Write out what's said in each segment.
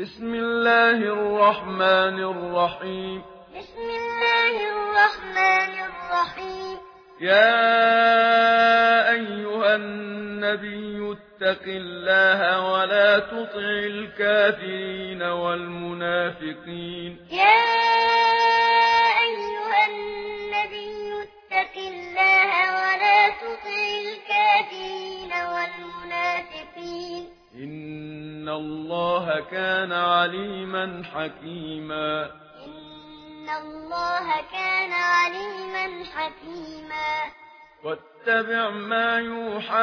بسم الله الرحمن الرحيم بسم الله الرحمن الرحيم يا ايها النبي اتق الله ولا تطع الكافرين والمنافقين يا إن الله كان عليما حكيما إن الله كان عليما حكيما واتبع ما يوحى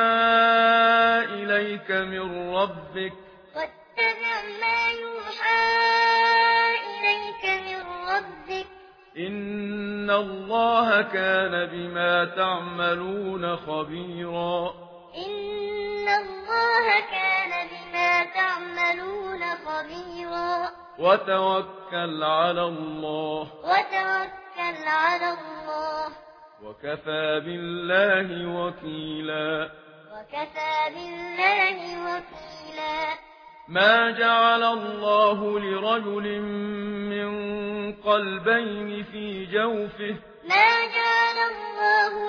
إليك من ربك واتبع ما يوحى إليك من ربك إن الله كان بما تعملون خبيرا إن الله كان تعملون خبيرا وتوكل على الله. وتوكل على الله. وكفى بالله وكيلا. وكفى بالله وكيلا. ما جعل الله لرجل من قلبين في جوفه. ما جعل الله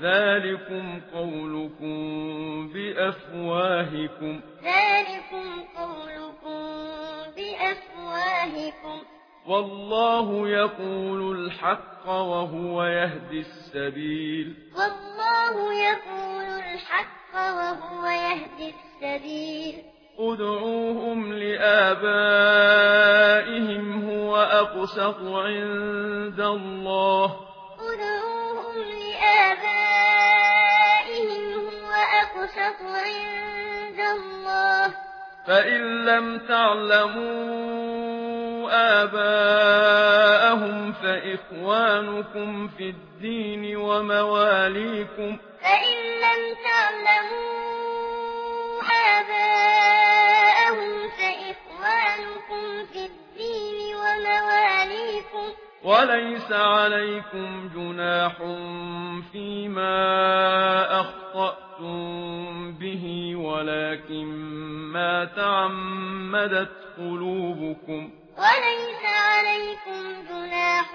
ذلكم قولكم بأفواهكم. ذلكم قولكم بأفواهكم. والله يقول الحق وهو يهدي السبيل. والله يقول الحق وهو يهدي السبيل. ادعوهم لآبائهم هو أقسط عند الله. ادعوهم لهم لِآبَائِهِمْ هُوَ أَقْسَطُ عِندَ اللَّهِ فَإِن لَّمْ تَعْلَمُوا آبَاءَهُمْ فَإِخْوَانُكُمْ فِي الدِّينِ وَمَوَالِيكُمْ فَإِن لَّمْ تَعْلَمُوا وليس عليكم جناح فيما أخطأتم به ولكن ما تعمدت قلوبكم وليس عليكم جناح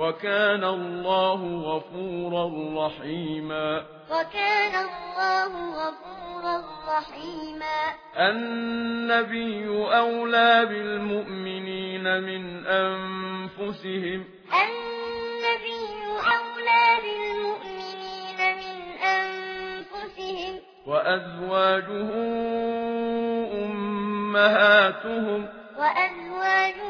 وكان الله غفورا رحيما. وكان الله غفورا رحيما. النبي أولى بالمؤمنين من أنفسهم. النبي أولى بالمؤمنين من أنفسهم. وأزواجه أمهاتهم. وأزواجه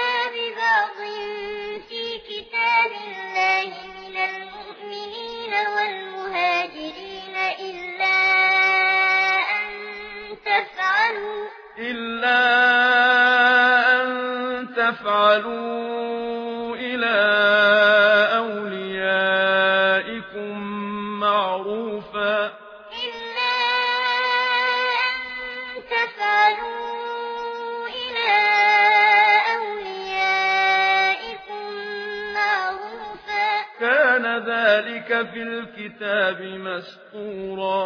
تفعلوا إلى أوليائكم معروفا. إلا أن تفعلوا إلى أوليائكم كان ذلك في الكتاب مسطورا